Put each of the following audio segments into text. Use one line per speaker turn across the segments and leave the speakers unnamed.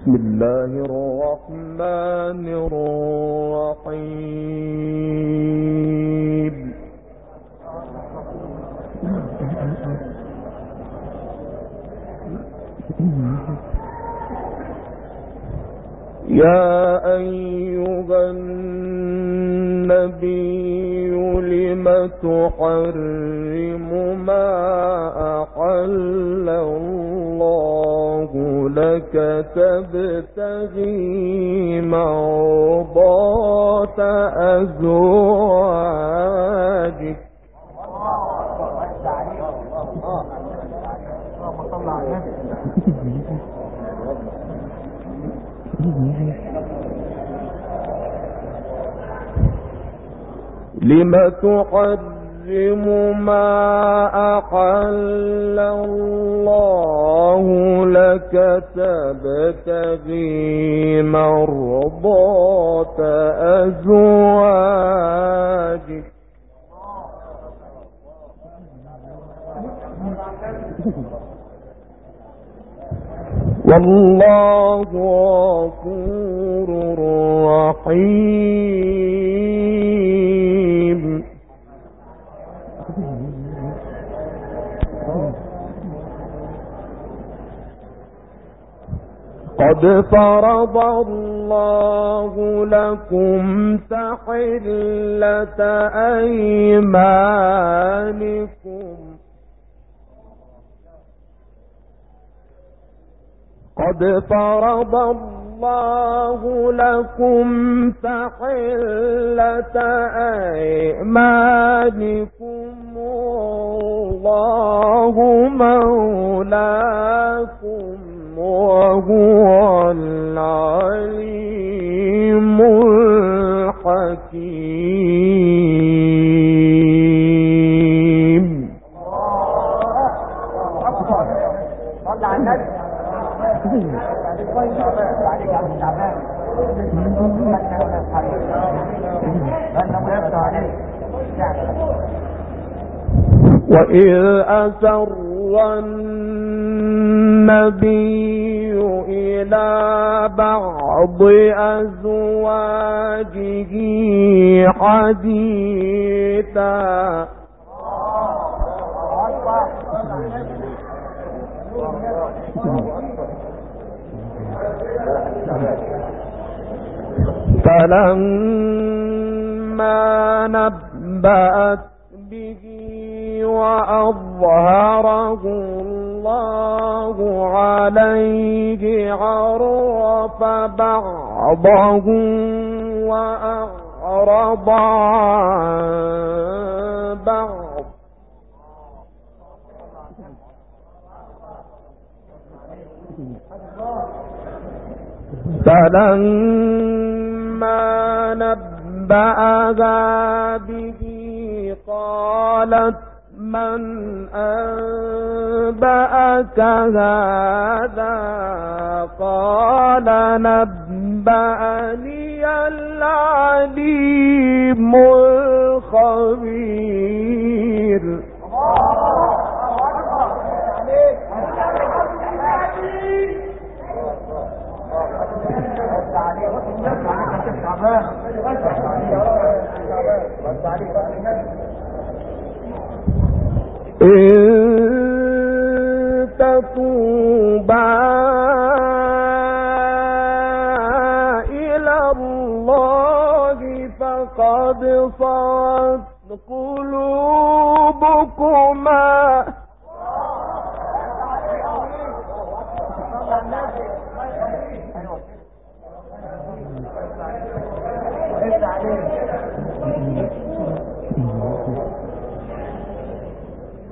بسم الله الرحمن الرحيم. يا أيها النبي لم تحرم ما أحل الله لك تبتغي مرضات أزواجك. لم تحرم ما أحل الله لك تبتغي مرضات أزواجك. والله غفور رحيم. قد فرض الله لكم تحلة أيمانكم قد فرض الله لكم تحلة أيمانكم والله مولاكم وهو العليم الحكيم.
النبي
وإذ أسر النبي إلى بعض أزواجه حديثا. فلما نبأت به وأظهره الله عليه عرف بعضه وأعرض عن بعض. فلما نبأها به قالت من أنبأك هذا قال نبأني العليم الخبير. إن تتوبا إلى الله فقد صارت قلوب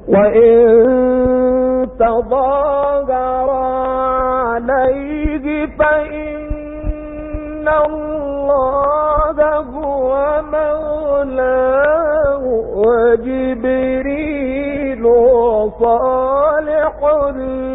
وإن تظاهر عليه فإن الله هو مولاه وجبريل وصالح المؤمنين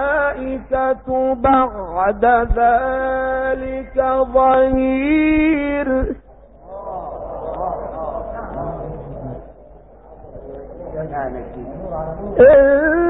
والملائكة بعد ذلك ظهير. إن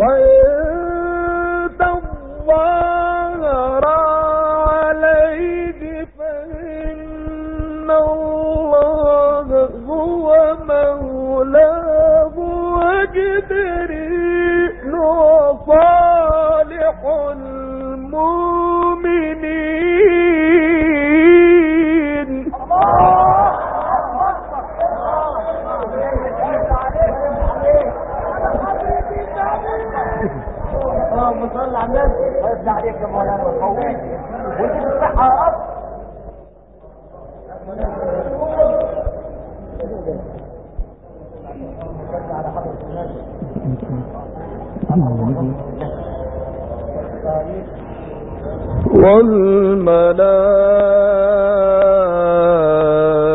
waayo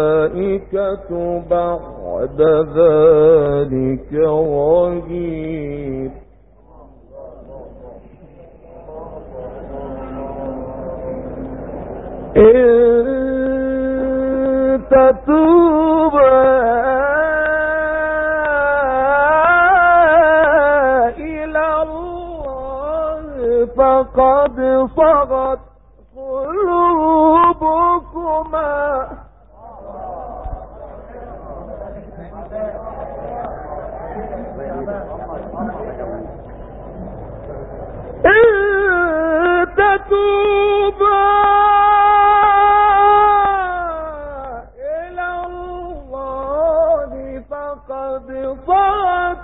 والملائكة بعد ذلك ظهير إن تتوبا فقد صغت قلوبكما. إن تتوبا إلى الله فقد صغت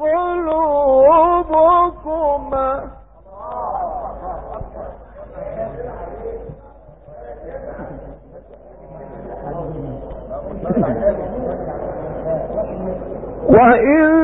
قلوبكما. وإن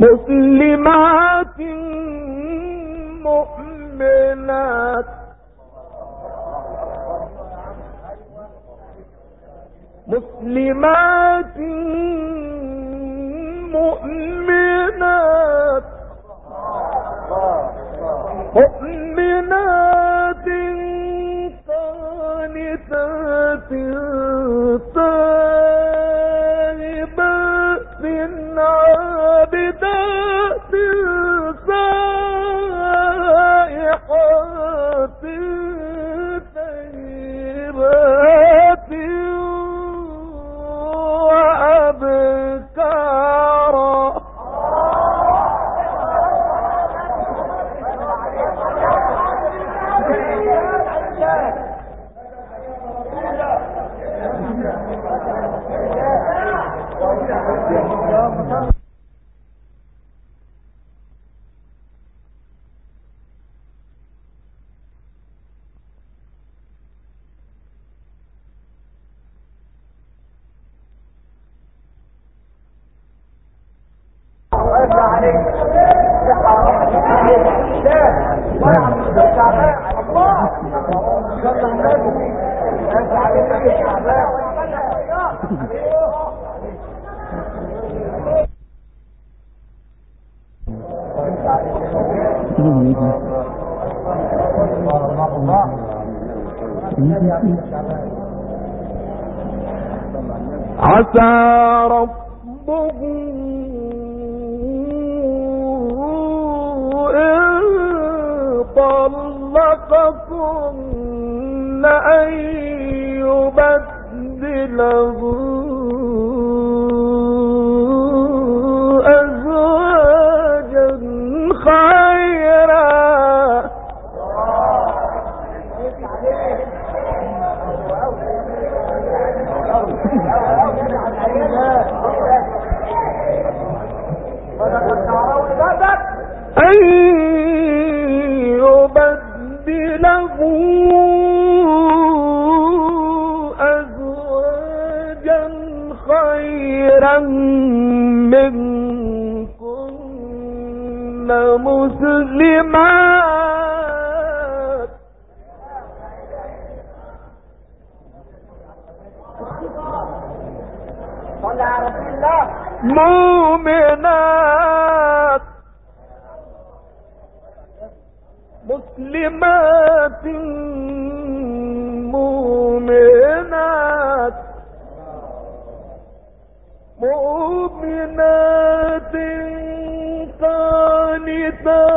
مسلمات مؤمنات. مسلمات الله عليك عسى ربه طلقكن أن
يبدلهن
مؤمنات قانتات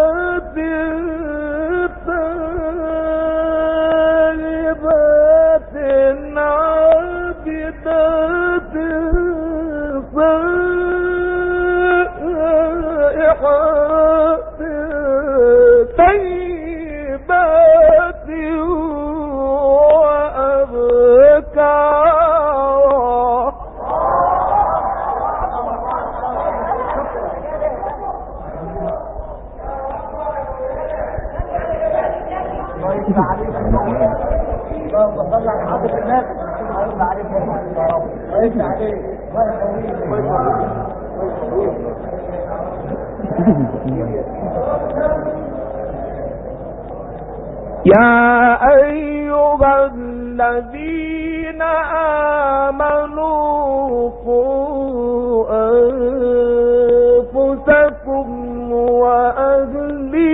يا
أيها الذين آمنوا قوا أنفسكم وأهليكم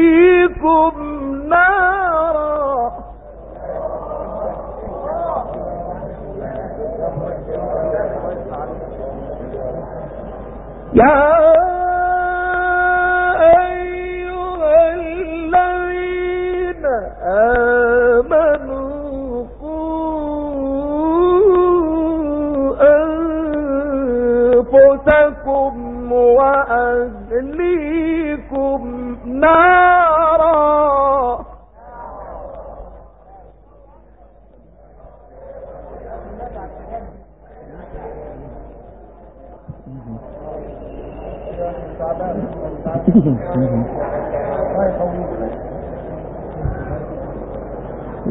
نارا.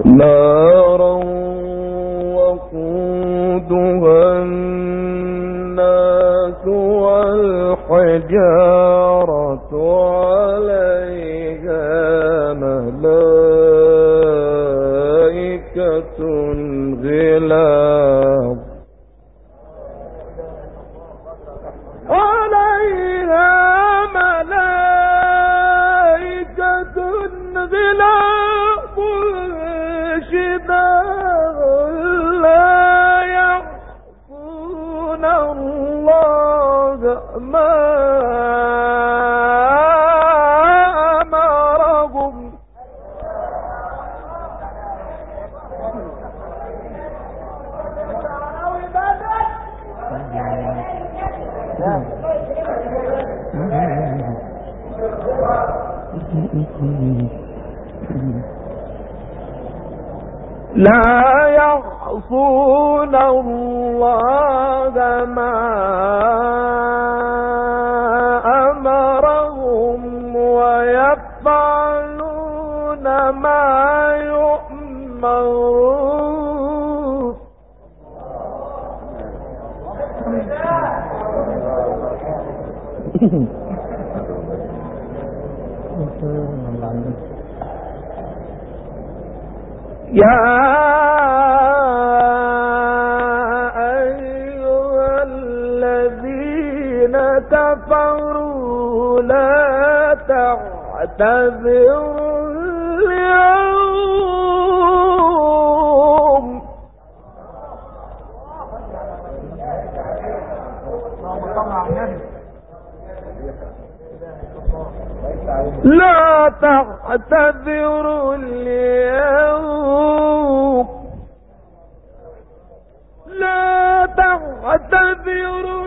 نارا وقودها الناس والحجارة. لا يعصون الله ما أمرهم ويفعلون ما يؤمرون. يا كفروا لا تعتذروا اليوم. لا تعتذروا اليوم. لا تعتذروا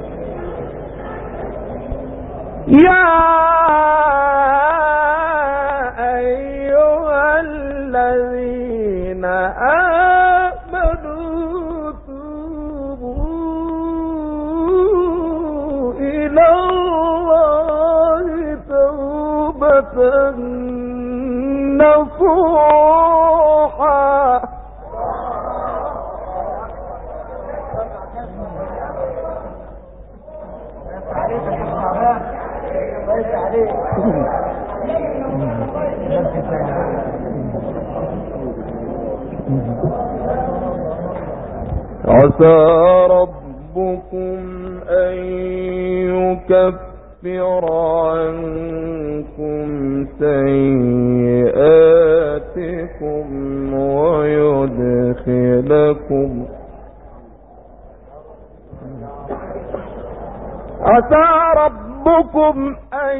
تجزون ما كنتم تعملون يا أيها الذين آمنوا توبوا إلى الله توبة نصوحا
عليك يا شعبان كويس عليك
عسى ربكم أن يكفر عنكم سيئاتكم ويدخلكم عسى ربكم أن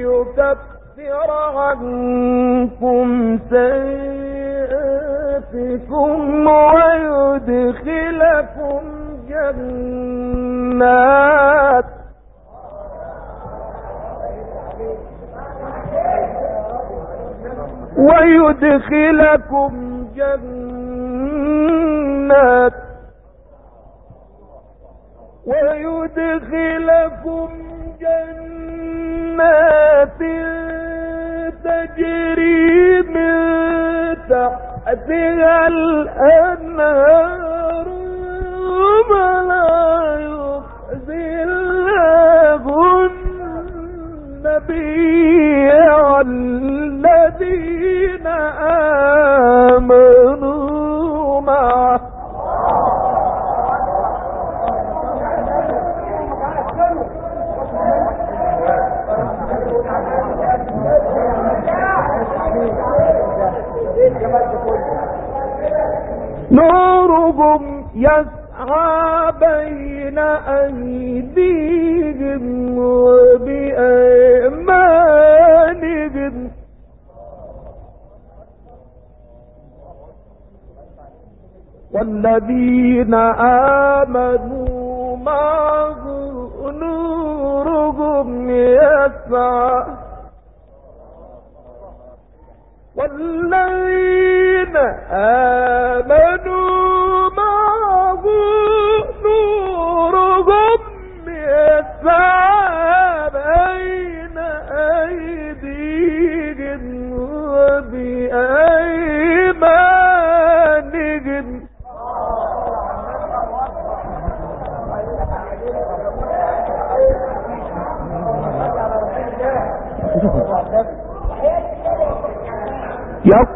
يكفر عنكم سيئاتكم ويدخلكم جنات. ويدخلكم جنات. ويدخلكم جنات. تجري من تحتها الأنهار ولا يخزي الله النبي يسعى بين أيديهم وبأيمانهم. والذين آمنوا معه نورهم يسعى. والذين آمنوا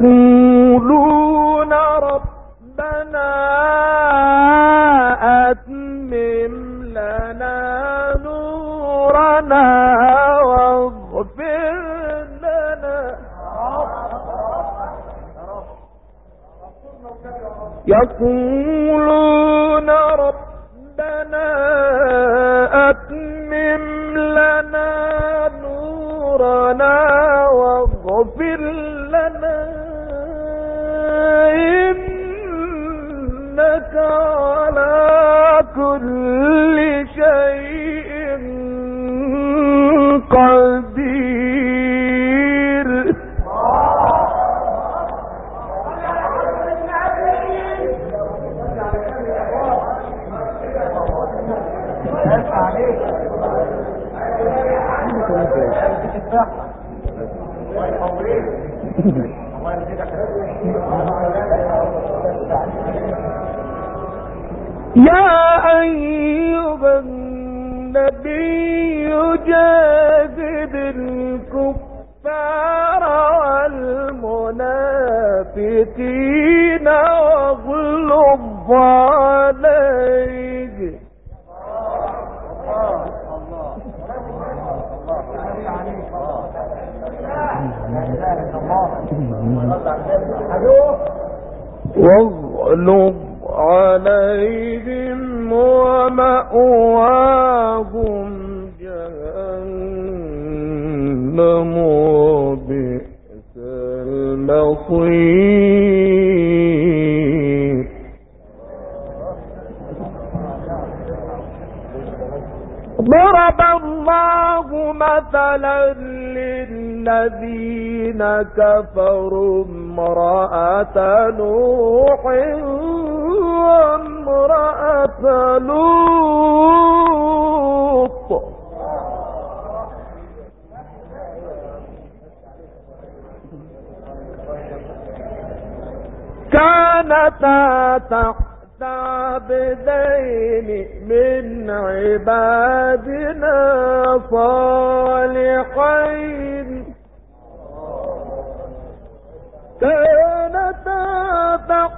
يقولون ربنا أتمم لنا نورنا واغفر لنا. يقولون كل يا أيها النبي جاهد الكفار والمنافقين واغلظ عليه واغلظ عليهم ومأواهم جهنم وبئس المصير. ضرب الله مثلا للذين كفروا امرأة نوح وامرأة لوط. كانتا تحت عبدين من عبادنا صالحين. كانتا تحت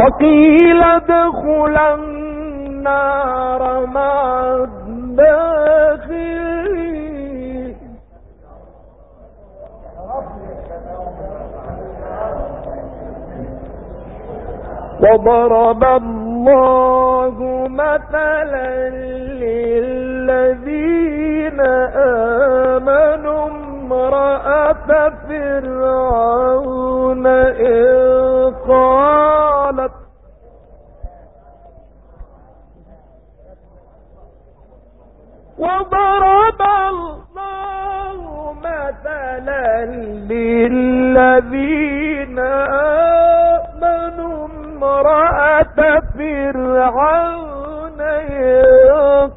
وقيل ادخلا النار مع الداخلين. وضرب الله وضرب الله مثلا للذين آمنوا امرأة فرعون إذ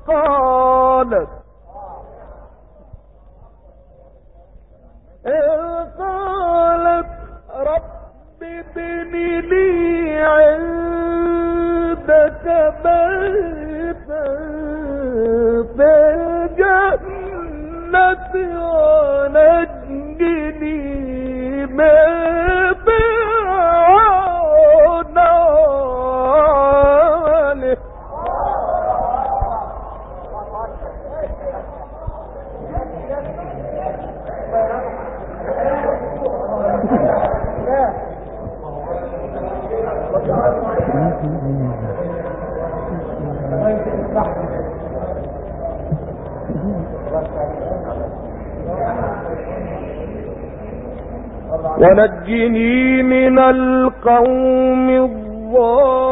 ونجني من القوم الظالمين.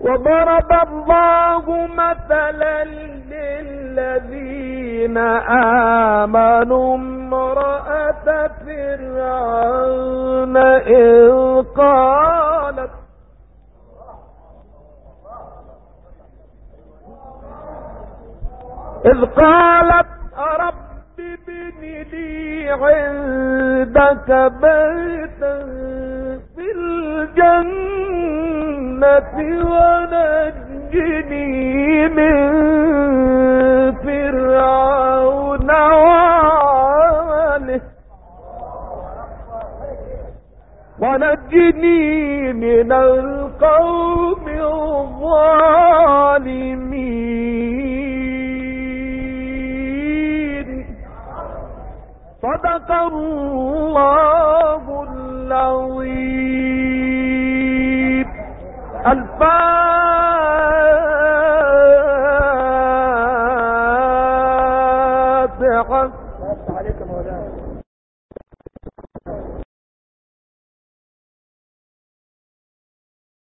وضرب الله مثلا للذين آمنوا امرأة فرعون إذ قالت إذ قالت رب ابن لي عندك بيتا في الجنة ونجني من ونجني من القوم الظالمين. صدق الله العظيم. الفاتحة